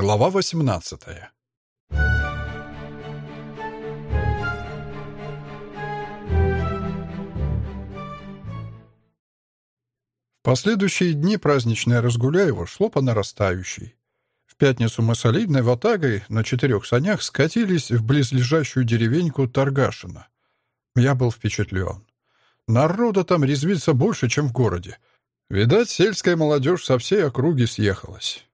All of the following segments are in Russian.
Глава 18 В последующие дни праздничное Разгуляево шло по нарастающей. В пятницу мы солидной ватагой на четырех санях скатились в близлежащую деревеньку Таргашино. Я был впечатлен. Народа там резвится больше, чем в городе. Видать, сельская молодежь со всей округи съехалась.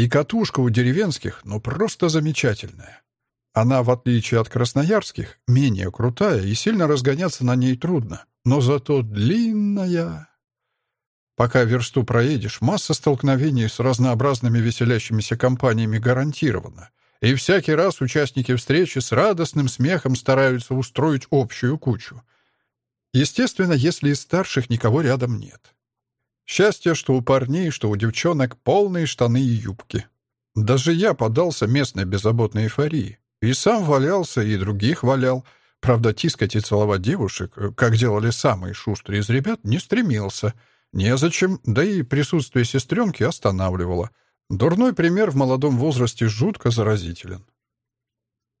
И катушка у деревенских, ну, просто замечательная. Она, в отличие от красноярских, менее крутая, и сильно разгоняться на ней трудно, но зато длинная. Пока версту проедешь, масса столкновений с разнообразными веселящимися компаниями гарантирована. И всякий раз участники встречи с радостным смехом стараются устроить общую кучу. Естественно, если из старших никого рядом нет. Счастье, что у парней, что у девчонок полные штаны и юбки. Даже я подался местной беззаботной эйфории. И сам валялся, и других валял. Правда, тискать и целовать девушек, как делали самые шустрые из ребят, не стремился. Незачем, да и присутствие сестренки останавливало. Дурной пример в молодом возрасте жутко заразителен.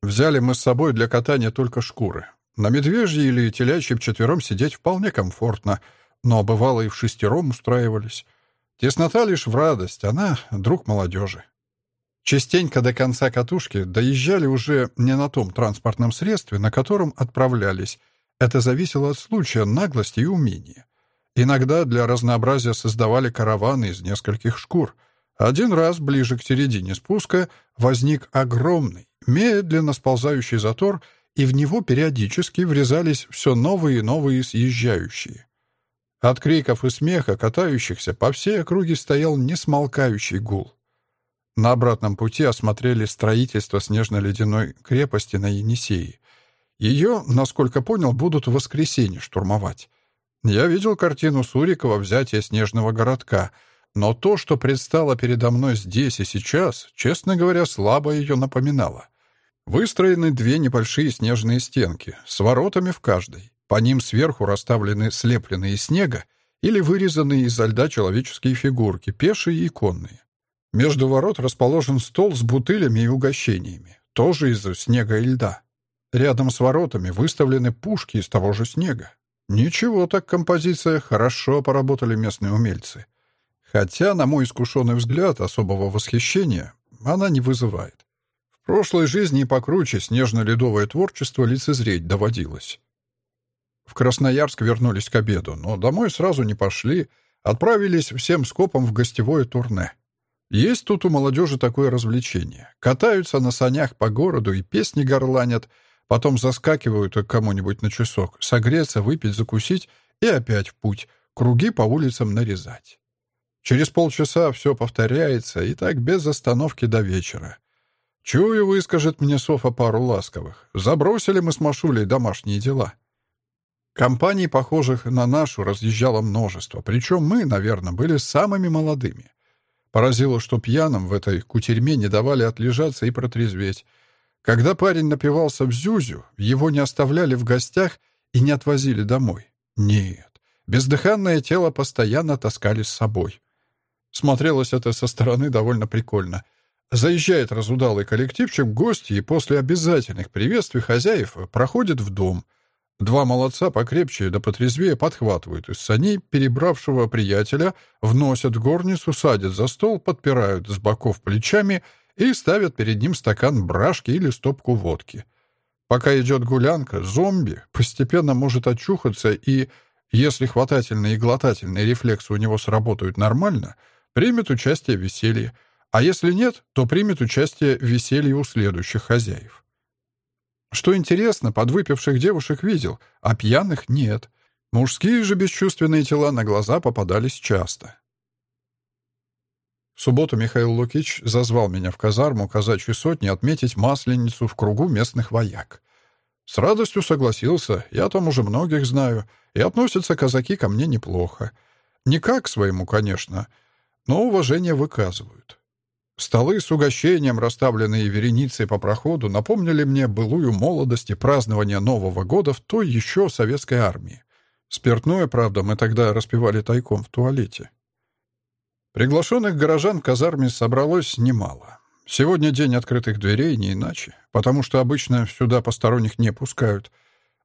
Взяли мы с собой для катания только шкуры. На медвежьей или телячьей вчетвером сидеть вполне комфортно — но бывало и в шестером устраивались. Теснота лишь в радость, она — друг молодежи. Частенько до конца катушки доезжали уже не на том транспортном средстве, на котором отправлялись. Это зависело от случая, наглости и умения. Иногда для разнообразия создавали караваны из нескольких шкур. Один раз, ближе к середине спуска, возник огромный, медленно сползающий затор, и в него периодически врезались все новые и новые съезжающие. От криков и смеха катающихся по всей округе стоял несмолкающий гул. На обратном пути осмотрели строительство снежно-ледяной крепости на Енисеи. Ее, насколько понял, будут в воскресенье штурмовать. Я видел картину Сурикова «Взятие снежного городка», но то, что предстало передо мной здесь и сейчас, честно говоря, слабо ее напоминало. Выстроены две небольшие снежные стенки, с воротами в каждой. По ним сверху расставлены слепленные из снега или вырезанные изо льда человеческие фигурки, пешие и конные. Между ворот расположен стол с бутылями и угощениями, тоже из снега и льда. Рядом с воротами выставлены пушки из того же снега. Ничего так композиция, хорошо поработали местные умельцы. Хотя, на мой искушенный взгляд, особого восхищения она не вызывает. В прошлой жизни и покруче снежно-ледовое творчество лицезреть доводилось. В Красноярск вернулись к обеду, но домой сразу не пошли, отправились всем скопом в гостевое турне. Есть тут у молодежи такое развлечение. Катаются на санях по городу и песни горланят, потом заскакивают к кому-нибудь на часок, согреться, выпить, закусить и опять в путь, круги по улицам нарезать. Через полчаса все повторяется, и так без остановки до вечера. Чую, выскажет мне Софа пару ласковых. Забросили мы с Машулей домашние дела. Компаний, похожих на нашу, разъезжало множество, причем мы, наверное, были самыми молодыми. Поразило, что пьяным в этой кутерьме не давали отлежаться и протрезветь. Когда парень напивался в Зюзю, его не оставляли в гостях и не отвозили домой. Нет, бездыханное тело постоянно таскали с собой. Смотрелось это со стороны довольно прикольно. Заезжает разудалый коллективчик в гости и после обязательных приветствий хозяев проходит в дом — Два молодца покрепче да потрезвее подхватывают из саней перебравшего приятеля, вносят горницу, садят за стол, подпирают с боков плечами и ставят перед ним стакан брашки или стопку водки. Пока идет гулянка, зомби постепенно может очухаться и, если хватательные и глотательные рефлексы у него сработают нормально, примет участие в веселье, а если нет, то примет участие в веселье у следующих хозяев. Что интересно, подвыпивших девушек видел, а пьяных нет. Мужские же бесчувственные тела на глаза попадались часто. В субботу Михаил Лукич зазвал меня в казарму казачьей сотни отметить масленицу в кругу местных вояк. С радостью согласился, я там уже многих знаю, и относятся казаки ко мне неплохо. Не как своему, конечно, но уважение выказывают. Столы с угощением, расставленные вереницей по проходу, напомнили мне былую молодость и празднование Нового года в той еще советской армии. Спиртное, правда, мы тогда распивали тайком в туалете. Приглашенных горожан в казарме собралось немало. Сегодня день открытых дверей, не иначе, потому что обычно сюда посторонних не пускают.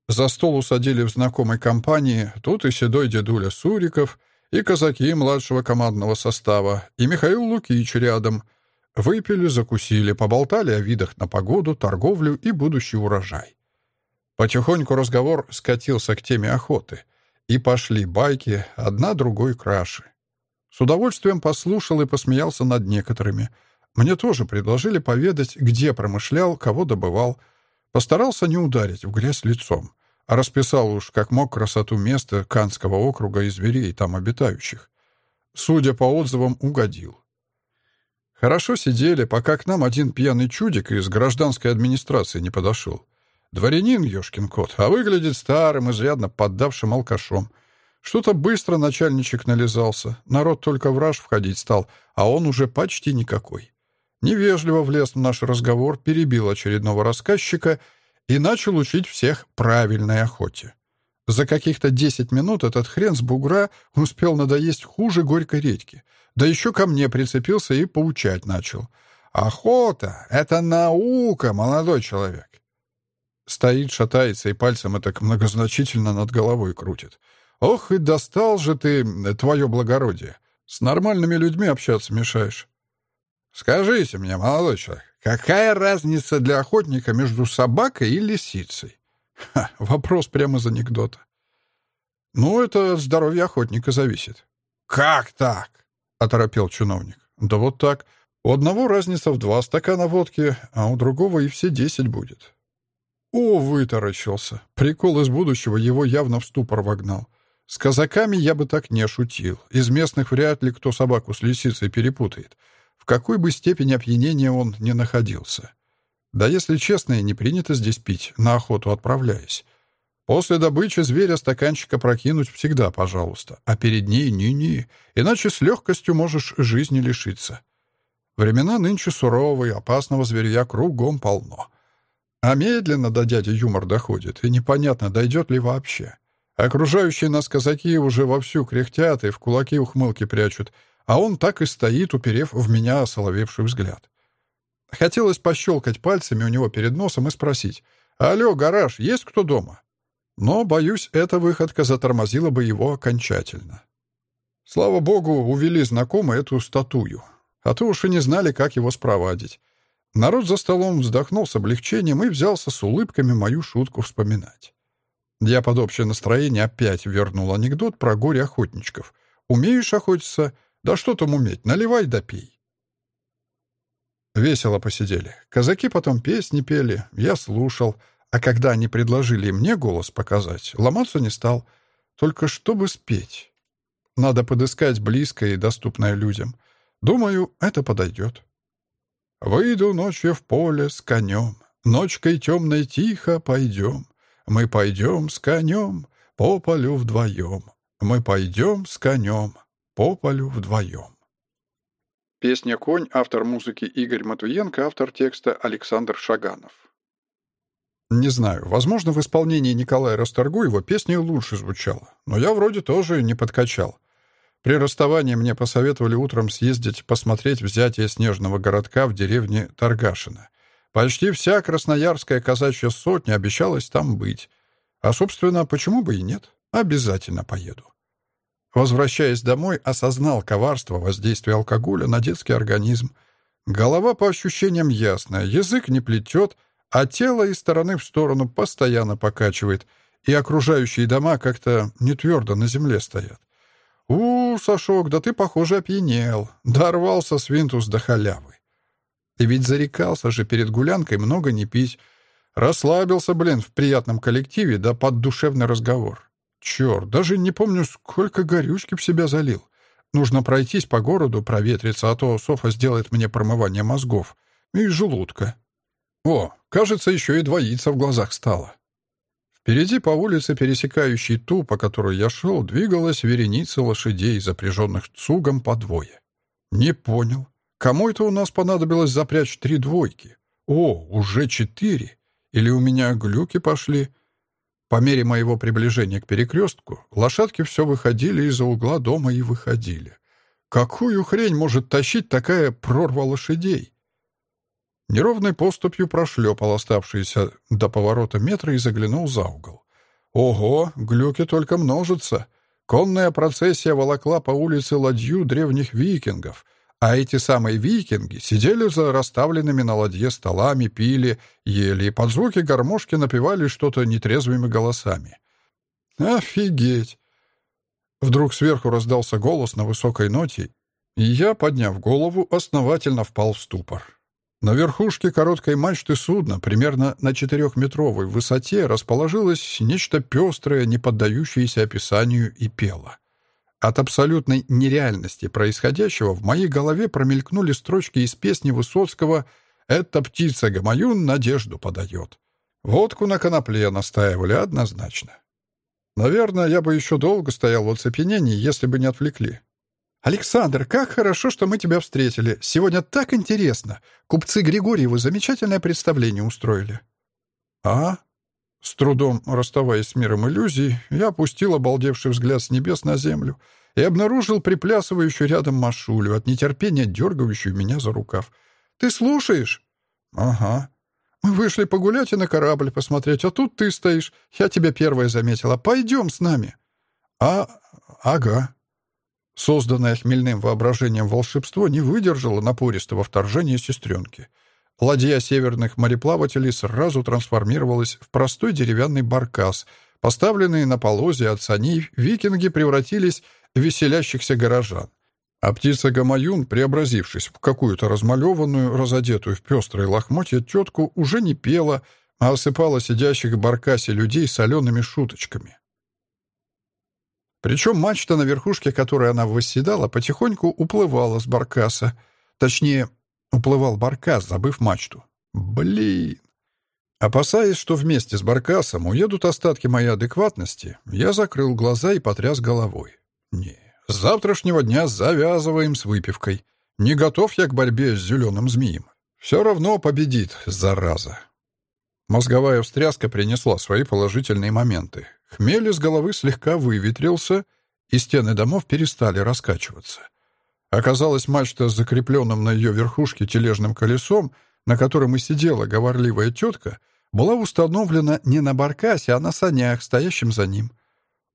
За стол усадили в знакомой компании, тут и седой дедуля Суриков, и казаки младшего командного состава, и Михаил Лукич рядом. Выпили, закусили, поболтали о видах на погоду, торговлю и будущий урожай. Потихоньку разговор скатился к теме охоты. И пошли байки, одна другой краше. С удовольствием послушал и посмеялся над некоторыми. Мне тоже предложили поведать, где промышлял, кого добывал. Постарался не ударить в грязь лицом, а расписал уж как мог красоту места Канского округа и зверей там обитающих. Судя по отзывам, угодил. Хорошо сидели, пока к нам один пьяный чудик из гражданской администрации не подошел. Дворянин, ёшкин кот, а выглядит старым, изрядно поддавшим алкашом. Что-то быстро начальничек нализался, народ только в раж входить стал, а он уже почти никакой. Невежливо влез в наш разговор, перебил очередного рассказчика и начал учить всех правильной охоте. За каких-то десять минут этот хрен с бугра успел надоесть хуже горькой редьки. Да еще ко мне прицепился и поучать начал. «Охота — это наука, молодой человек. Стоит, шатается и пальцем так многозначительно над головой крутит. «Ох, и достал же ты, твое благородие! С нормальными людьми общаться мешаешь». «Скажите мне, молодой человек, какая разница для охотника между собакой и лисицей?» Ха, вопрос прямо из анекдота. «Ну, это от здоровья охотника зависит». «Как так?» — оторопел чиновник. «Да вот так. У одного разница в два стакана водки, а у другого и все десять будет. О, вытаращился. Прикол из будущего его явно в ступор вогнал. С казаками я бы так не шутил. Из местных вряд ли кто собаку с лисицей перепутает. В какой бы степени опьянения он не находился. Да, если честно, не принято здесь пить, на охоту отправляясь. После добычи зверя стаканчика прокинуть всегда, пожалуйста, а перед ней ни-ни, иначе с легкостью можешь жизни лишиться. Времена нынче суровые, опасного зверя кругом полно. А медленно до дяди юмор доходит, и непонятно, дойдет ли вообще. Окружающие нас казаки уже вовсю кряхтят и в кулаки ухмылки прячут, а он так и стоит, уперев в меня осоловевший взгляд. Хотелось пощелкать пальцами у него перед носом и спросить «Алло, гараж, есть кто дома?» Но, боюсь, эта выходка затормозила бы его окончательно. Слава богу, увели знакомые эту статую, а то уж и не знали, как его спровадить. Народ за столом вздохнул с облегчением и взялся с улыбками мою шутку вспоминать. Я под общее настроение опять вернул анекдот про горе охотничков. «Умеешь охотиться? Да что там уметь? Наливай да пей». Весело посидели. Казаки потом песни пели, я слушал. А когда они предложили мне голос показать, ломаться не стал. Только чтобы спеть. Надо подыскать близкое и доступное людям. Думаю, это подойдет. Выйду ночью в поле с конем, Ночкой темной тихо пойдем. Мы пойдем с конем по полю вдвоем. Мы пойдем с конем по полю вдвоем. Песня «Конь», автор музыки Игорь Матвиенко, автор текста Александр Шаганов. Не знаю, возможно, в исполнении Николая Расторгуева песня лучше звучала, но я вроде тоже не подкачал. При расставании мне посоветовали утром съездить посмотреть взятие снежного городка в деревне Таргашино. Почти вся красноярская казачья сотня обещалась там быть. А, собственно, почему бы и нет? Обязательно поеду. Возвращаясь домой, осознал коварство воздействия алкоголя на детский организм. Голова по ощущениям ясная, язык не плетет, а тело из стороны в сторону постоянно покачивает, и окружающие дома как-то не твердо на земле стоят. «У, Сашок, да ты, похоже, опьянел. Дорвался свинтус до халявы. И ведь зарекался же перед гулянкой много не пить. Расслабился, блин, в приятном коллективе, да под душевный разговор. Черт, даже не помню, сколько горючки в себя залил. Нужно пройтись по городу, проветриться, а то Софа сделает мне промывание мозгов. И желудка. О, кажется, еще и двоиться в глазах стало. Впереди по улице, пересекающей ту, по которой я шел, двигалась вереница лошадей, запряженных цугом по двое. Не понял. Кому это у нас понадобилось запрячь три двойки? О, уже четыре. Или у меня глюки пошли? По мере моего приближения к перекрестку, лошадки все выходили из-за угла дома и выходили. Какую хрень может тащить такая прорва лошадей? Неровной поступью прошлепал оставшиеся до поворота метра и заглянул за угол. Ого, глюки только множатся. Конная процессия волокла по улице ладью древних викингов, а эти самые викинги сидели за расставленными на ладье столами, пили, ели и под звуки гармошки напевали что-то нетрезвыми голосами. «Офигеть!» Вдруг сверху раздался голос на высокой ноте, и я, подняв голову, основательно впал в ступор. На верхушке короткой мачты судна, примерно на четырехметровой высоте, расположилось нечто пестрое, не поддающееся описанию, и пело. От абсолютной нереальности происходящего в моей голове промелькнули строчки из песни Высоцкого «Эта птица Гамаюн надежду подает». Водку на конопле настаивали однозначно. Наверное, я бы еще долго стоял в оцепенении, если бы не отвлекли. «Александр, как хорошо, что мы тебя встретили. Сегодня так интересно. Купцы Григорьевы замечательное представление устроили». «А?» С трудом расставаясь с миром иллюзий, я опустил обалдевший взгляд с небес на землю и обнаружил приплясывающую рядом Машулю, от нетерпения дергающую меня за рукав. «Ты слушаешь?» «Ага». «Мы вышли погулять и на корабль посмотреть, а тут ты стоишь. Я тебя первая заметила. Пойдем с нами». «А... ага». Созданное хмельным воображением волшебство не выдержало напористого вторжения сестренки. Ладья северных мореплавателей сразу трансформировалась в простой деревянный баркас. Поставленные на полозе от саней, викинги превратились в веселящихся горожан. А птица Гамаюн, преобразившись в какую-то размалеванную, разодетую в пестрой лохмотье тетку, уже не пела, а осыпала сидящих в баркасе людей солеными шуточками. Причем мачта, на верхушке которой она восседала, потихоньку уплывала с баркаса. Точнее, уплывал баркас, забыв мачту. Блин! Опасаясь, что вместе с баркасом уедут остатки моей адекватности, я закрыл глаза и потряс головой. Не, с завтрашнего дня завязываем с выпивкой. Не готов я к борьбе с зеленым змеем. Все равно победит, зараза. Мозговая встряска принесла свои положительные моменты. Хмель из головы слегка выветрился, и стены домов перестали раскачиваться. Оказалось, мачта с закрепленным на ее верхушке тележным колесом, на котором и сидела говорливая тетка, была установлена не на баркасе, а на санях, стоящем за ним.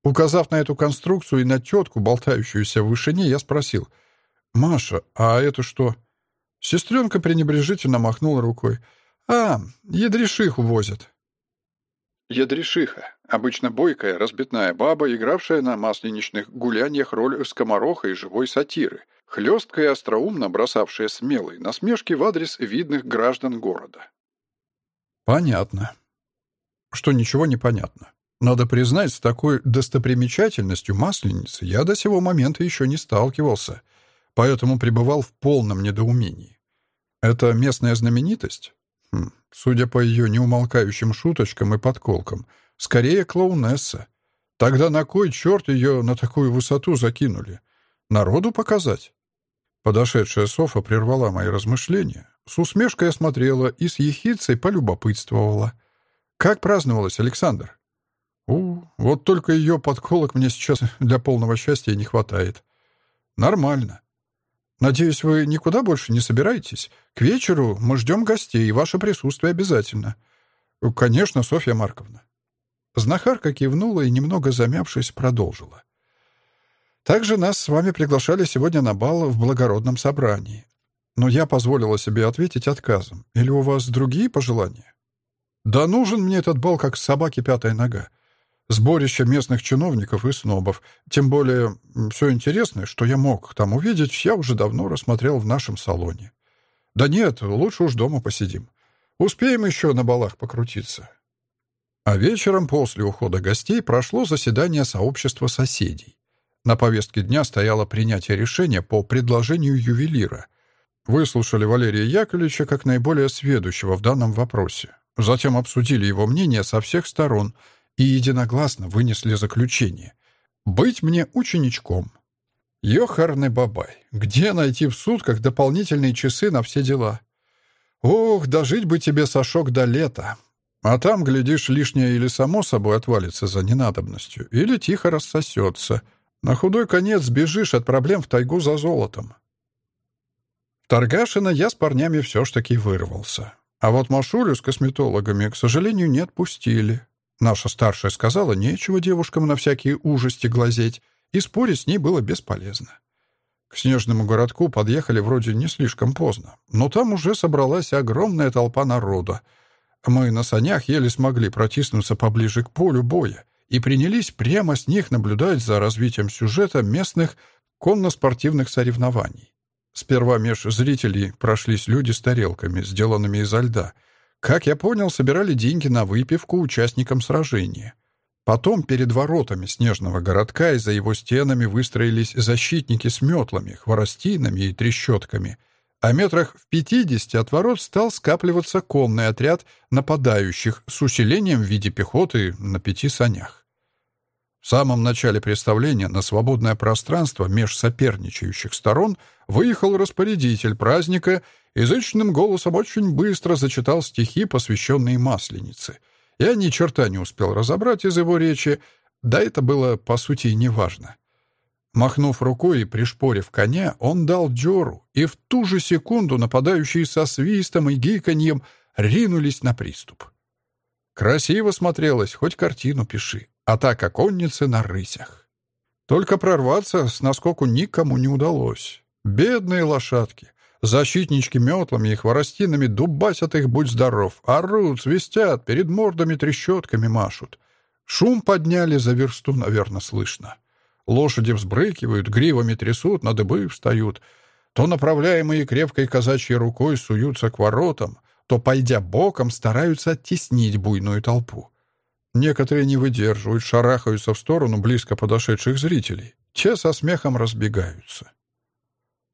Указав на эту конструкцию и на тетку, болтающуюся в вышине, я спросил, «Маша, а это что?» Сестренка пренебрежительно махнула рукой. «А, ядришиху возят». Ядрешиха. Обычно бойкая, разбитная баба, игравшая на масленичных гуляниях роль скомороха и живой сатиры, хлесткая и остроумно бросавшая смелые насмешки в адрес видных граждан города. Понятно. Что ничего не понятно. Надо признать, с такой достопримечательностью масленицы я до сего момента еще не сталкивался, поэтому пребывал в полном недоумении. Это местная знаменитость? Хм, судя по ее неумолкающим шуточкам и подколкам, скорее клоунесса. Тогда на кой черт ее на такую высоту закинули? Народу показать? Подошедшая Софа прервала мои размышления, с усмешкой осмотрела и с ехицей полюбопытствовала. «Как праздновалось, Александр?» «У, вот только ее подколок мне сейчас для полного счастья не хватает». «Нормально. Надеюсь, вы никуда больше не собираетесь? К вечеру мы ждем гостей, и ваше присутствие обязательно. Конечно, Софья Марковна. Знахарка кивнула и, немного замявшись, продолжила. Также нас с вами приглашали сегодня на бал в благородном собрании. Но я позволила себе ответить отказом. Или у вас другие пожелания? Да нужен мне этот бал, как собаке пятая нога. Сборище местных чиновников и снобов. Тем более, все интересное, что я мог там увидеть, я уже давно рассмотрел в нашем салоне. Да нет, лучше уж дома посидим. Успеем еще на балах покрутиться. А вечером после ухода гостей прошло заседание сообщества соседей. На повестке дня стояло принятие решения по предложению ювелира. Выслушали Валерия Яковлевича как наиболее сведущего в данном вопросе. Затем обсудили его мнение со всех сторон — и единогласно вынесли заключение. «Быть мне ученичком». Ёхарный бабай, где найти в сутках дополнительные часы на все дела? Ох, дожить бы тебе, Сашок, до лета. А там, глядишь, лишнее или само собой отвалится за ненадобностью, или тихо рассосется. На худой конец сбежишь от проблем в тайгу за золотом. Торгашина я с парнями все ж таки вырвался. А вот Машулю с косметологами, к сожалению, не отпустили. Наша старшая сказала, нечего девушкам на всякие ужасти глазеть, и спорить с ней было бесполезно. К снежному городку подъехали вроде не слишком поздно, но там уже собралась огромная толпа народа. Мы на санях еле смогли протиснуться поближе к полю боя и принялись прямо с них наблюдать за развитием сюжета местных конно-спортивных соревнований. Сперва меж зрителей прошлись люди с тарелками, сделанными изо льда — как я понял, собирали деньги на выпивку участникам сражения. Потом перед воротами снежного городка и за его стенами выстроились защитники с метлами, хворостинами и трещотками. А метрах в пятидесяти от ворот стал скапливаться конный отряд нападающих с усилением в виде пехоты на пяти санях. В самом начале представления на свободное пространство меж соперничающих сторон выехал распорядитель праздника язычным голосом очень быстро зачитал стихи, посвященные Масленице. Я ни черта не успел разобрать из его речи, да это было, по сути, неважно. Махнув рукой и пришпорив коня, он дал дёру, и в ту же секунду нападающие со свистом и гиканьем ринулись на приступ. Красиво смотрелось, хоть картину пиши. Атака конницы на рысях. Только прорваться с наскоку никому не удалось. Бедные лошадки. Защитнички метлами и хворостинами дубасят их, будь здоров. Орут, свистят, перед мордами трещотками машут. Шум подняли за версту, наверное, слышно. Лошади взбрыкивают, гривами трясут, на дыбы встают. То направляемые крепкой казачьей рукой суются к воротам, то, пойдя боком, стараются оттеснить буйную толпу. Некоторые не выдерживают, шарахаются в сторону близко подошедших зрителей. Те со смехом разбегаются.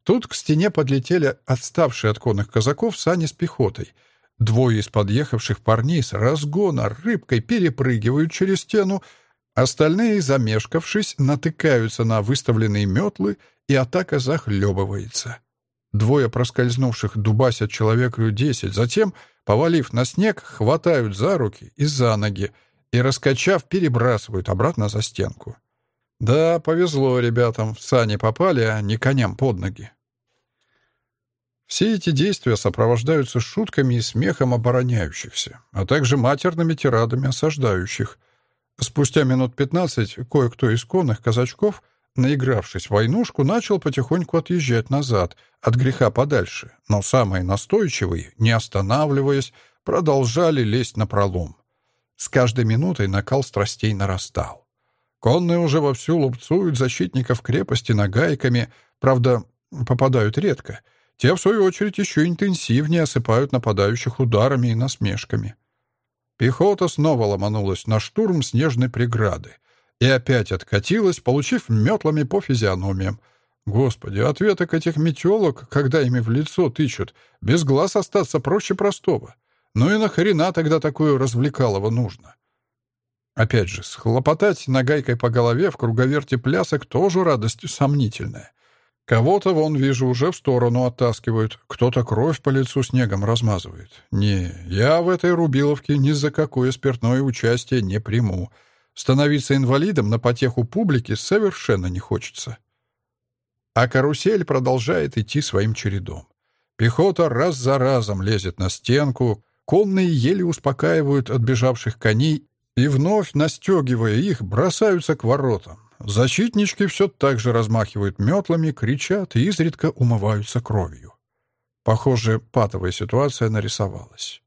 Тут к стене подлетели отставшие от конных казаков сани с пехотой. Двое из подъехавших парней с разгона рыбкой перепрыгивают через стену, остальные, замешкавшись, натыкаются на выставленные метлы, и атака захлебывается. Двое проскользнувших дубасят человеку десять, затем, повалив на снег, хватают за руки и за ноги и, раскачав, перебрасывают обратно за стенку. Да, повезло ребятам, в сани попали, а не коням под ноги. Все эти действия сопровождаются шутками и смехом обороняющихся, а также матерными тирадами осаждающих. Спустя минут пятнадцать кое-кто из конных казачков, наигравшись в войнушку, начал потихоньку отъезжать назад, от греха подальше, но самые настойчивые, не останавливаясь, продолжали лезть на пролом. С каждой минутой накал страстей нарастал. Конные уже вовсю лупцуют защитников крепости нагайками, правда, попадают редко — те, в свою очередь, еще интенсивнее осыпают нападающих ударами и насмешками. Пехота снова ломанулась на штурм снежной преграды и опять откатилась, получив метлами по физиономиям. Господи, ответок этих метелок, когда ими в лицо тычут, без глаз остаться проще простого. Ну и нахрена тогда такое развлекалово нужно? Опять же, схлопотать нагайкой по голове в круговерте плясок тоже радость сомнительная. Кого-то, вон, вижу, уже в сторону оттаскивают, кто-то кровь по лицу снегом размазывает. Не, я в этой рубиловке ни за какое спиртное участие не приму. Становиться инвалидом на потеху публики совершенно не хочется. А карусель продолжает идти своим чередом. Пехота раз за разом лезет на стенку, конные еле успокаивают отбежавших коней и, вновь настегивая их, бросаются к воротам. Защитнички все так же размахивают метлами, кричат и изредка умываются кровью. Похоже, патовая ситуация нарисовалась.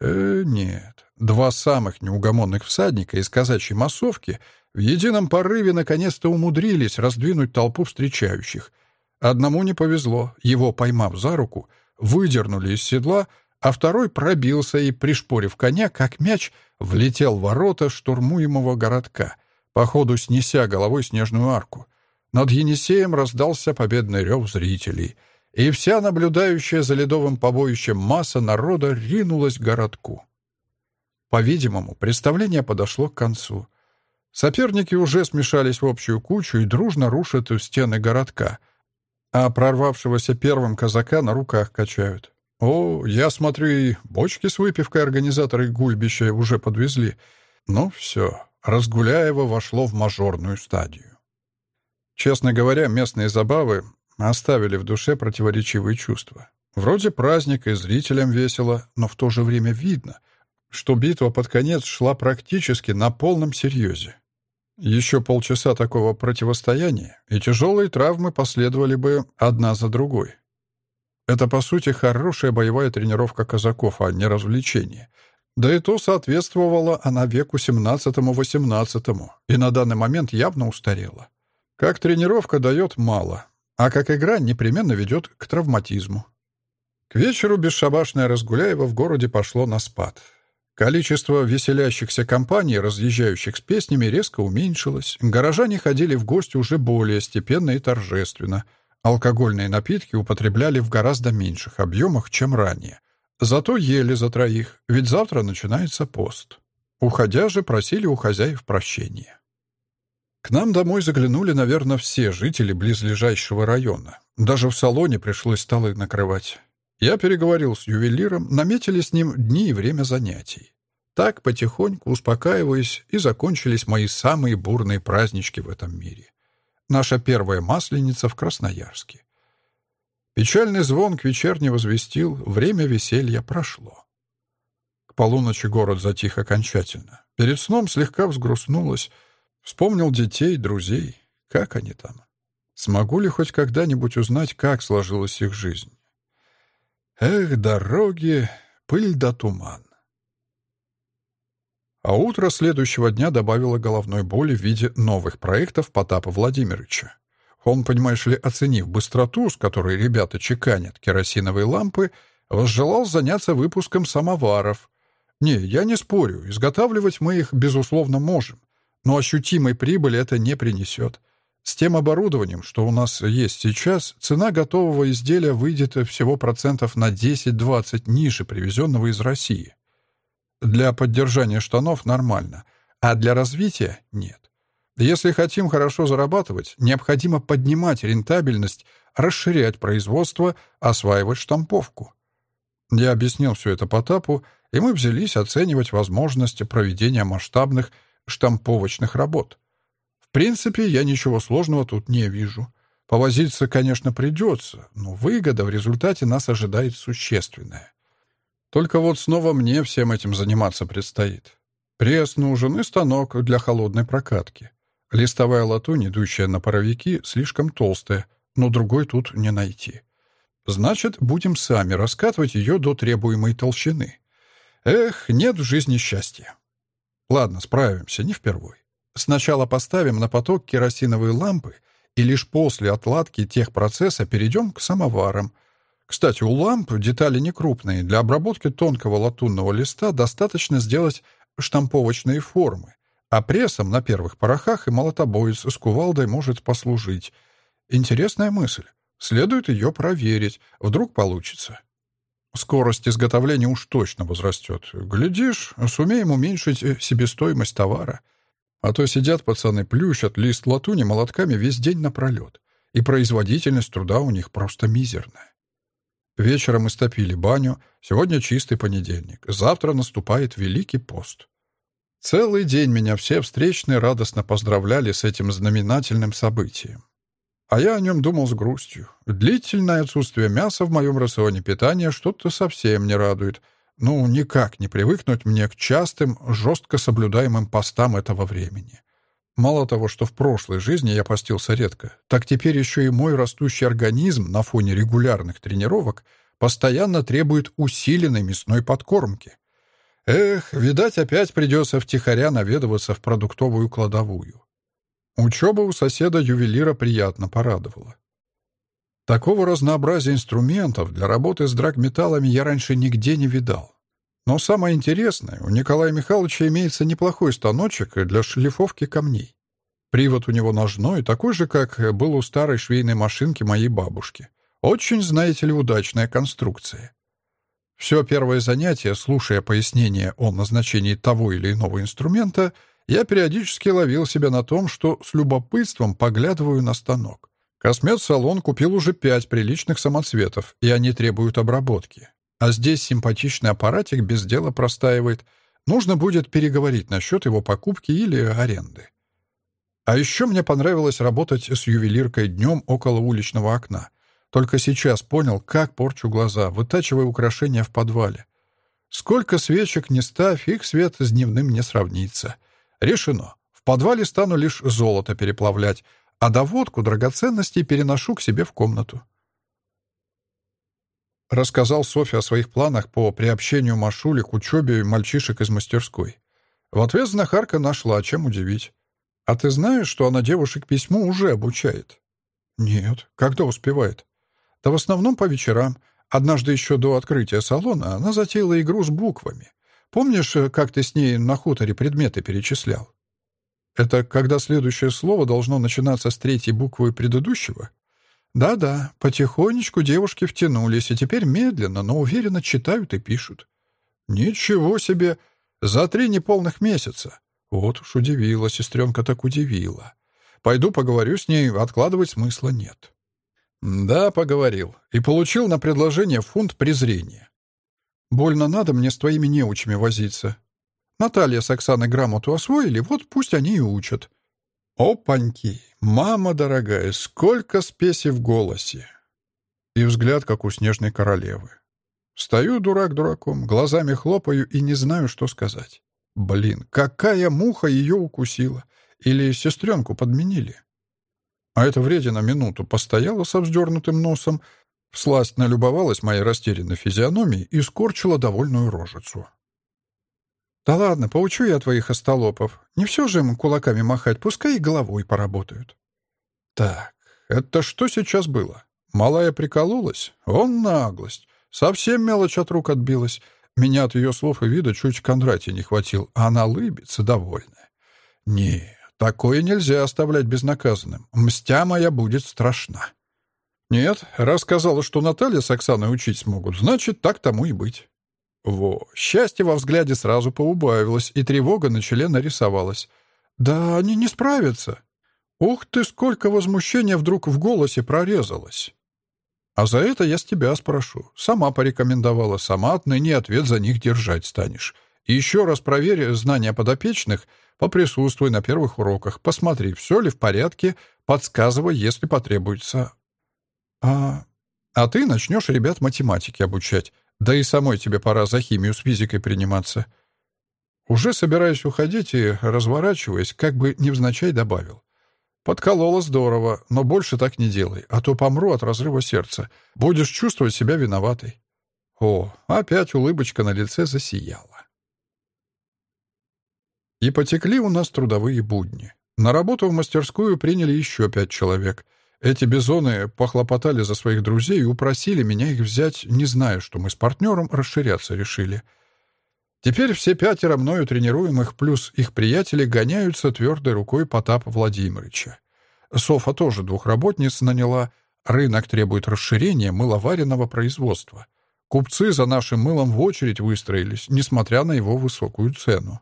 Э, нет. Два самых неугомонных всадника из казачьей массовки в едином порыве наконец-то умудрились раздвинуть толпу встречающих. Одному не повезло, его, поймав за руку, выдернули из седла, а второй пробился и, пришпорив коня, как мяч, влетел в ворота штурмуемого городка — походу снеся головой снежную арку. Над Енисеем раздался победный рев зрителей, и вся наблюдающая за ледовым побоищем масса народа ринулась к городку. По-видимому, представление подошло к концу. Соперники уже смешались в общую кучу и дружно рушат стены городка, а прорвавшегося первым казака на руках качают. О, я смотрю, и бочки с выпивкой организаторы гульбища уже подвезли. Ну все, Разгуляево вошло в мажорную стадию. Честно говоря, местные забавы оставили в душе противоречивые чувства. Вроде праздник и зрителям весело, но в то же время видно, что битва под конец шла практически на полном серьезе. Еще полчаса такого противостояния, и тяжелые травмы последовали бы одна за другой. Это, по сути, хорошая боевая тренировка казаков, а не развлечение. Да и то соответствовало она веку 17-18, и на данный момент явно устарела. Как тренировка дает мало, а как игра непременно ведет к травматизму. К вечеру бесшабашное Разгуляева в городе пошло на спад. Количество веселящихся компаний, разъезжающих с песнями, резко уменьшилось. Горожане ходили в гости уже более степенно и торжественно. Алкогольные напитки употребляли в гораздо меньших объемах, чем ранее. Зато ели за троих, ведь завтра начинается пост. Уходя же, просили у хозяев прощения. К нам домой заглянули, наверное, все жители близлежащего района. Даже в салоне пришлось столы накрывать. Я переговорил с ювелиром, наметили с ним дни и время занятий. Так, потихоньку, успокаиваясь, и закончились мои самые бурные празднички в этом мире. Наша первая масленица в Красноярске. Печальный звон к вечерне возвестил, время веселья прошло. К полуночи город затих окончательно. Перед сном слегка взгрустнулось. Вспомнил детей, друзей. Как они там? Смогу ли хоть когда-нибудь узнать, как сложилась их жизнь? Эх, дороги, пыль да туман. А утро следующего дня добавило головной боли в виде новых проектов Потапа Владимировича. Он, понимаешь ли, оценив быстроту, с которой ребята чеканят керосиновые лампы, возжелал заняться выпуском самоваров. Не, я не спорю, изготавливать мы их, безусловно, можем, но ощутимой прибыли это не принесет. С тем оборудованием, что у нас есть сейчас, цена готового изделия выйдет всего процентов на 10-20 ниже привезенного из России. Для поддержания штанов нормально, а для развития — нет. Если хотим хорошо зарабатывать, необходимо поднимать рентабельность, расширять производство, осваивать штамповку. Я объяснил все это Потапу, и мы взялись оценивать возможности проведения масштабных штамповочных работ. В принципе, я ничего сложного тут не вижу. Повозиться, конечно, придется, но выгода в результате нас ожидает существенная. Только вот снова мне всем этим заниматься предстоит. Пресс нужен и станок для холодной прокатки. Листовая латунь, идущая на паровики, слишком толстая, но другой тут не найти. Значит, будем сами раскатывать ее до требуемой толщины. Эх, нет в жизни счастья. Ладно, справимся, не впервой. Сначала поставим на поток керосиновые лампы, и лишь после отладки техпроцесса перейдем к самоварам. Кстати, у ламп детали не крупные. Для обработки тонкого латунного листа достаточно сделать штамповочные формы, а прессом на первых порохах и молотобоец с кувалдой может послужить. Интересная мысль. Следует ее проверить. Вдруг получится. Скорость изготовления уж точно возрастет. Глядишь, сумеем уменьшить себестоимость товара. А то сидят пацаны, плющат лист латуни молотками весь день напролет. И производительность труда у них просто мизерная. Вечером истопили баню. Сегодня чистый понедельник. Завтра наступает Великий пост. Целый день меня все встречные радостно поздравляли с этим знаменательным событием. А я о нем думал с грустью. Длительное отсутствие мяса в моем рационе питания что-то совсем не радует — ну, никак не привыкнуть мне к частым, жестко соблюдаемым постам этого времени. Мало того, что в прошлой жизни я постился редко, так теперь еще и мой растущий организм на фоне регулярных тренировок постоянно требует усиленной мясной подкормки. Эх, видать, опять придется втихаря наведываться в продуктовую кладовую. Учеба у соседа-ювелира приятно порадовала. Такого разнообразия инструментов для работы с драгметаллами я раньше нигде не видал. Но самое интересное, у Николая Михайловича имеется неплохой станочек для шлифовки камней. Привод у него ножной, такой же, как был у старой швейной машинки моей бабушки. Очень, знаете ли, удачная конструкция. Все первое занятие, слушая пояснения о назначении того или иного инструмента, я периодически ловил себя на том, что с любопытством поглядываю на станок. Космет-салон купил уже пять приличных самоцветов, и они требуют обработки. А здесь симпатичный аппаратик без дела простаивает. Нужно будет переговорить насчет его покупки или аренды. А еще мне понравилось работать с ювелиркой днем около уличного окна. Только сейчас понял, как порчу глаза, вытачивая украшения в подвале. Сколько свечек не ставь, их свет с дневным не сравнится. Решено. В подвале стану лишь золото переплавлять, а доводку драгоценностей переношу к себе в комнату. Рассказал Софье о своих планах по приобщению Машули к учебе мальчишек из мастерской. В ответ знахарка нашла, чем удивить. «А ты знаешь, что она девушек письму уже обучает?» «Нет. Когда успевает?» «Да в основном по вечерам. Однажды еще до открытия салона она затеяла игру с буквами. Помнишь, как ты с ней на хуторе предметы перечислял?» «Это когда следующее слово должно начинаться с третьей буквы предыдущего?» «Да-да, потихонечку девушки втянулись, и теперь медленно, но уверенно читают и пишут». «Ничего себе! За три неполных месяца!» Вот уж удивила, сестренка так удивила. Пойду поговорю с ней, откладывать смысла нет. Да, поговорил. И получил на предложение фунт презрения. Больно надо мне с твоими неучами возиться. Наталья с Оксаной грамоту освоили, вот пусть они и учат. Опаньки! Мама дорогая, сколько спеси в голосе! И взгляд, как у снежной королевы. Стою дурак дураком, глазами хлопаю и не знаю, что сказать. Блин, какая муха ее укусила! Или сестренку подменили? А эта вредина минуту постояла со вздернутым носом, всласть налюбовалась моей растерянной физиономией и скорчила довольную рожицу. «Да ладно, поучу я твоих остолопов. Не все же им кулаками махать, пускай и головой поработают». «Так, это что сейчас было? Малая прикололась? Он наглость. Совсем мелочь от рук отбилась. Меня от ее слов и вида чуть Кондратия не хватил, а она лыбится, довольная. Не, такое нельзя оставлять безнаказанным. Мстя моя будет страшна. Нет, рассказала, что Наталья с Оксаной учить смогут, значит, так тому и быть. Во, счастье во взгляде сразу поубавилось, и тревога на челе нарисовалась. Да они не справятся. Ух ты, сколько возмущения вдруг в голосе прорезалось. А за это я с тебя спрошу. Сама порекомендовала, сама отныне ответ за них держать станешь. Еще раз проверь знания подопечных, поприсутствуй на первых уроках, посмотри, все ли в порядке, подсказывай, если потребуется. А, а ты начнешь ребят математике обучать. Да и самой тебе пора за химию с физикой приниматься. Уже собираюсь уходить и, разворачиваясь, как бы невзначай добавил. Подколола здорово, но больше так не делай, а то помру от разрыва сердца. Будешь чувствовать себя виноватой. О, опять улыбочка на лице засияла. И потекли у нас трудовые будни. На работу в мастерскую приняли еще пять человек. Эти бизоны похлопотали за своих друзей и упросили меня их взять, не зная, что мы с партнером расширяться решили — Теперь все пятеро мною тренируемых плюс их приятели гоняются твердой рукой Потапа Владимировича. Софа тоже двух работниц наняла. Рынок требует расширения мыловаренного производства. Купцы за нашим мылом в очередь выстроились, несмотря на его высокую цену.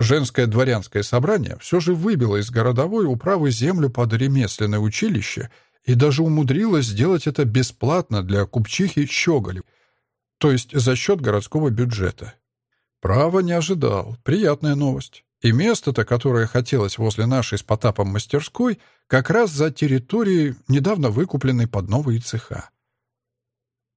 Женское дворянское собрание все же выбило из городовой управы землю под ремесленное училище и даже умудрилось сделать это бесплатно для купчихи Щеголев — то есть за счет городского бюджета. Право не ожидал. Приятная новость. И место-то, которое хотелось возле нашей с Потапом мастерской, как раз за территорией, недавно выкупленной под новые цеха.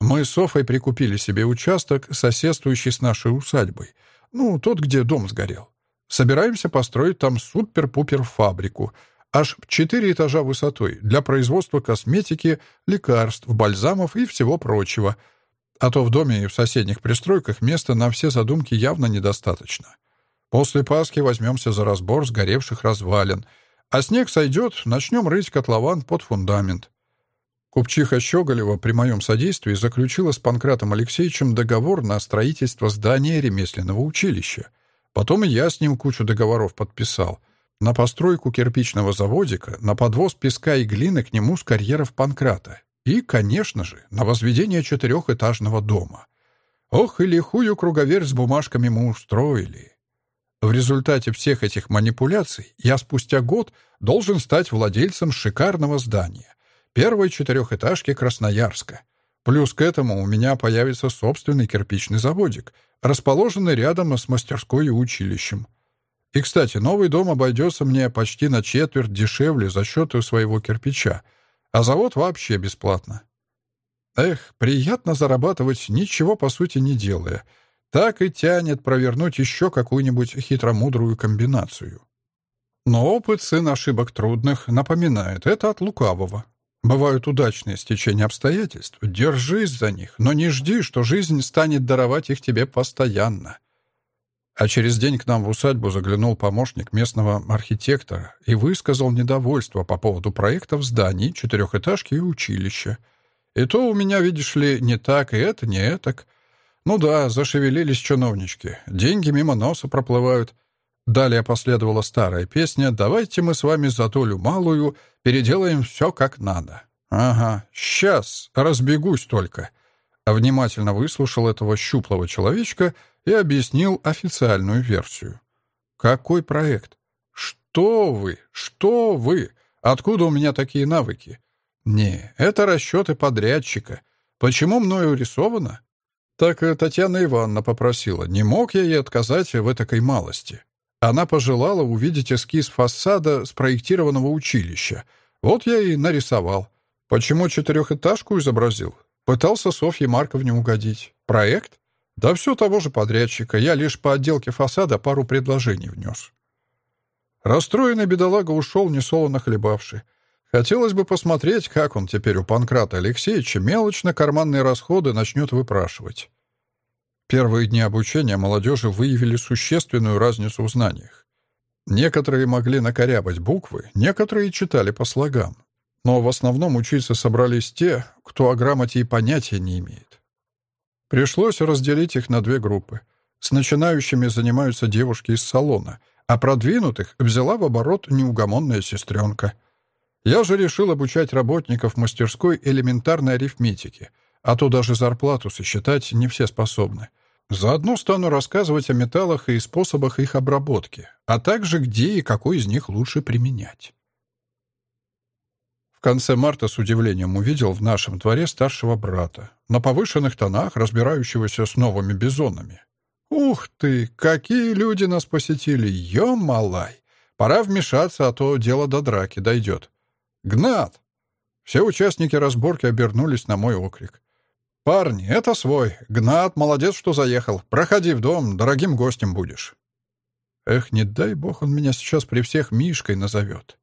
Мы с Софой прикупили себе участок, соседствующий с нашей усадьбой. Ну, тот, где дом сгорел. Собираемся построить там супер-пупер фабрику, аж в четыре этажа высотой, для производства косметики, лекарств, бальзамов и всего прочего — а то в доме и в соседних пристройках места на все задумки явно недостаточно. После Пасхи возьмемся за разбор сгоревших развалин, а снег сойдет, начнем рыть котлован под фундамент. Купчиха Щеголева при моем содействии заключила с Панкратом Алексеевичем договор на строительство здания ремесленного училища. Потом я с ним кучу договоров подписал. На постройку кирпичного заводика, на подвоз песка и глины к нему с карьеров Панкрата и, конечно же, на возведение четырехэтажного дома. Ох, и лихую круговерь с бумажками мы устроили. В результате всех этих манипуляций я спустя год должен стать владельцем шикарного здания, первой четырехэтажки Красноярска. Плюс к этому у меня появится собственный кирпичный заводик, расположенный рядом с мастерской и училищем. И, кстати, новый дом обойдется мне почти на четверть дешевле за счет своего кирпича — а завод вообще бесплатно. Эх, приятно зарабатывать, ничего по сути не делая. Так и тянет провернуть еще какую-нибудь хитромудрую комбинацию. Но опыт сын ошибок трудных напоминает, это от лукавого. Бывают удачные стечения обстоятельств, держись за них, но не жди, что жизнь станет даровать их тебе постоянно. А через день к нам в усадьбу заглянул помощник местного архитектора и высказал недовольство по поводу проектов зданий, четырехэтажки и училища. И то у меня, видишь ли, не так, и это не этак. Ну да, зашевелились чиновнички, деньги мимо носа проплывают. Далее последовала старая песня «Давайте мы с вами за долю малую переделаем все как надо». Ага, сейчас, разбегусь только. Внимательно выслушал этого щуплого человечка и объяснил официальную версию. Какой проект? Что вы? Что вы? Откуда у меня такие навыки? Не, это расчеты подрядчика. Почему мною рисовано? Так Татьяна Ивановна попросила. Не мог я ей отказать в этой малости. Она пожелала увидеть эскиз фасада спроектированного училища. Вот я и нарисовал. Почему четырехэтажку изобразил? Пытался Софье Марковне угодить. Проект? Да все того же подрядчика. Я лишь по отделке фасада пару предложений внес. Расстроенный бедолага ушел, несолоно хлебавший. Хотелось бы посмотреть, как он теперь у Панкрата Алексеевича мелочно карманные расходы начнет выпрашивать. Первые дни обучения молодежи выявили существенную разницу в знаниях. Некоторые могли накорябать буквы, некоторые читали по слогам. Но в основном учиться собрались те, кто о грамоте и понятия не имеет. Пришлось разделить их на две группы. С начинающими занимаются девушки из салона, а продвинутых взяла в оборот неугомонная сестренка. Я же решил обучать работников мастерской элементарной арифметики, а то даже зарплату сосчитать не все способны. Заодно стану рассказывать о металлах и способах их обработки, а также где и какой из них лучше применять. В конце марта с удивлением увидел в нашем дворе старшего брата, на повышенных тонах, разбирающегося с новыми бизонами. «Ух ты! Какие люди нас посетили! Ё-малай! Пора вмешаться, а то дело до драки дойдет. Гнат!» Все участники разборки обернулись на мой окрик. «Парни, это свой. Гнат, молодец, что заехал. Проходи в дом, дорогим гостем будешь». Эх, не дай бог он меня сейчас при всех Мишкой назовет.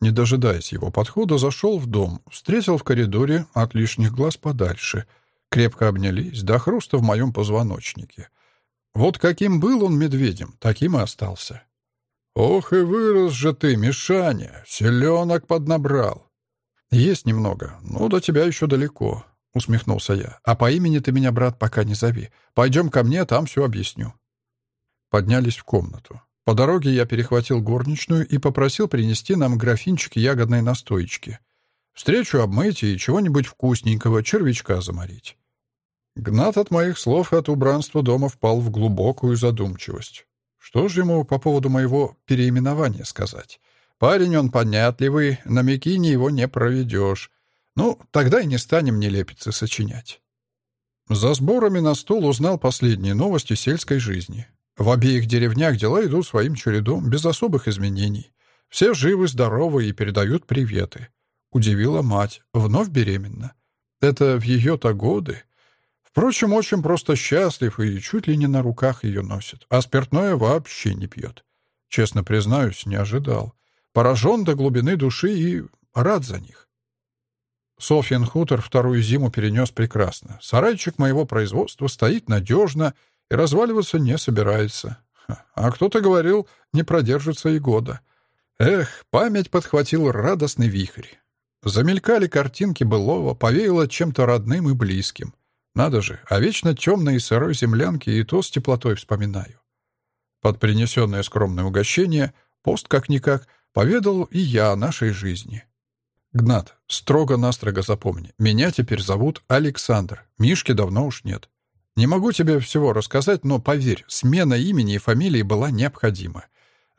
Не дожидаясь его подхода, зашел в дом, встретил в коридоре от лишних глаз подальше. Крепко обнялись, до хруста в моем позвоночнике. Вот каким был он медведем, таким и остался. «Ох и вырос же ты, Мишаня! Селенок поднабрал!» «Есть немного, но до тебя еще далеко. — усмехнулся я. «А по имени ты меня, брат, пока не зови. Пойдем ко мне, там все объясню». Поднялись в комнату. По дороге я перехватил горничную и попросил принести нам графинчик ягодной настоечки. Встречу обмыть и чего-нибудь вкусненького, червячка заморить. Гнат от моих слов от убранства дома впал в глубокую задумчивость. Что же ему по поводу моего переименования сказать? Парень он понятливый, на Микине его не проведешь. Ну, тогда и не станем нелепицы сочинять. За сборами на стол узнал последние новости сельской жизни. В обеих деревнях дела идут своим чередом, без особых изменений. Все живы, здоровы и передают приветы. Удивила мать, вновь беременна. Это в ее-то годы. Впрочем, очень просто счастлив и чуть ли не на руках ее носит, а спиртное вообще не пьет. Честно признаюсь, не ожидал. Поражен до глубины души и рад за них. Софьин хутор вторую зиму перенес прекрасно. Сарайчик моего производства стоит надежно и разваливаться не собирается. А кто-то говорил, не продержится и года. Эх, память подхватил радостный вихрь. Замелькали картинки былого, повеяло чем-то родным и близким. Надо же, а вечно темной и сырой землянки и то с теплотой вспоминаю. Под принесенное скромное угощение, пост как-никак, поведал и я о нашей жизни. Гнат, строго-настрого запомни. Меня теперь зовут Александр. Мишки давно уж нет. Не могу тебе всего рассказать, но поверь, смена имени и фамилии была необходима.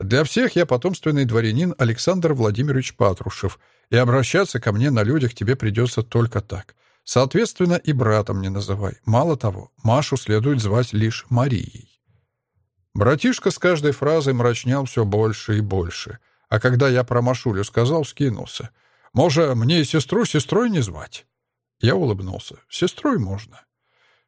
Для всех я потомственный дворянин Александр Владимирович Патрушев, и обращаться ко мне на людях тебе придется только так. Соответственно, и братом не называй. Мало того, Машу следует звать лишь Марией. Братишка с каждой фразой мрачнял все больше и больше, а когда я про Машулю сказал, скинулся — Может, мне сестру сестрой не звать?» Я улыбнулся. «Сестрой можно».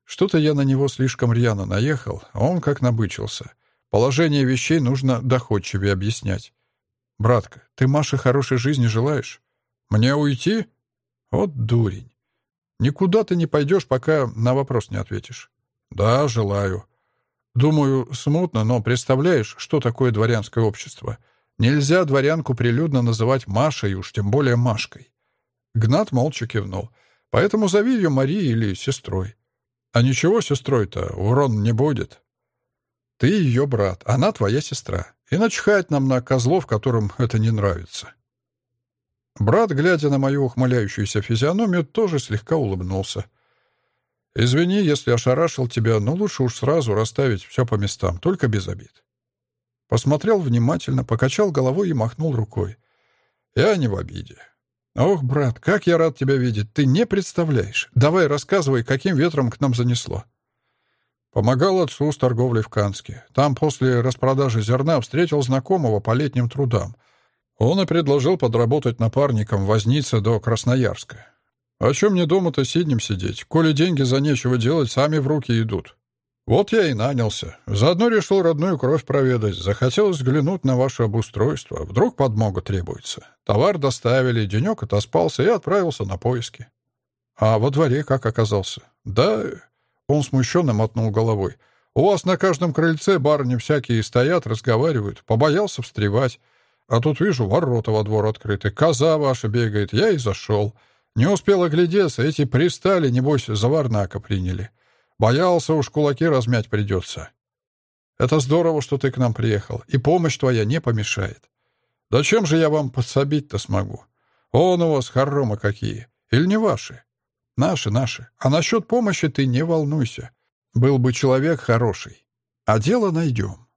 Что-то я на него слишком рьяно наехал, а он как набычился. Положение вещей нужно доходчивее объяснять. «Братка, ты Маше хорошей жизни желаешь? Мне уйти?» «Вот дурень. Никуда ты не пойдешь, пока на вопрос не ответишь». «Да, желаю». «Думаю, смутно, но представляешь, что такое дворянское общество? Нельзя дворянку прилюдно называть Машей, уж тем более Машкой». Гнат молча кивнул. «Поэтому зови ее Марией или сестрой. А ничего сестрой-то, урон не будет. Ты ее брат, она твоя сестра. И начхать нам на козлов, которым это не нравится. Брат, глядя на мою ухмыляющуюся физиономию, тоже слегка улыбнулся. «Извини, если ошарашил тебя, но лучше уж сразу расставить все по местам, только без обид». Посмотрел внимательно, покачал головой и махнул рукой. «Я не в обиде. «Ох, брат, как я рад тебя видеть! Ты не представляешь! Давай рассказывай, каким ветром к нам занесло!» Помогал отцу с торговлей в Канске. Там после распродажи зерна встретил знакомого по летним трудам. Он и предложил подработать напарником вознице до Красноярска. «О чем мне дома-то сиднем сидеть? Коли деньги за нечего делать, сами в руки идут. Вот я и нанялся. Заодно решил родную кровь проведать. Захотелось взглянуть на ваше обустройство. Вдруг подмога требуется. Товар доставили, денек отоспался и отправился на поиски. А во дворе как оказался? Да, он смущенно мотнул головой. У вас на каждом крыльце барыни всякие стоят, разговаривают. Побоялся встревать. А тут вижу, ворота во двор открыты. Коза ваша бегает. Я и зашел. Не успел оглядеться, эти пристали, небось, за варнака приняли. Боялся, уж кулаки размять придется. Это здорово, что ты к нам приехал, и помощь твоя не помешает. Да чем же я вам подсобить-то смогу? Он у вас хоромы какие. Или не ваши? Наши, наши. А насчет помощи ты не волнуйся. Был бы человек хороший. А дело найдем.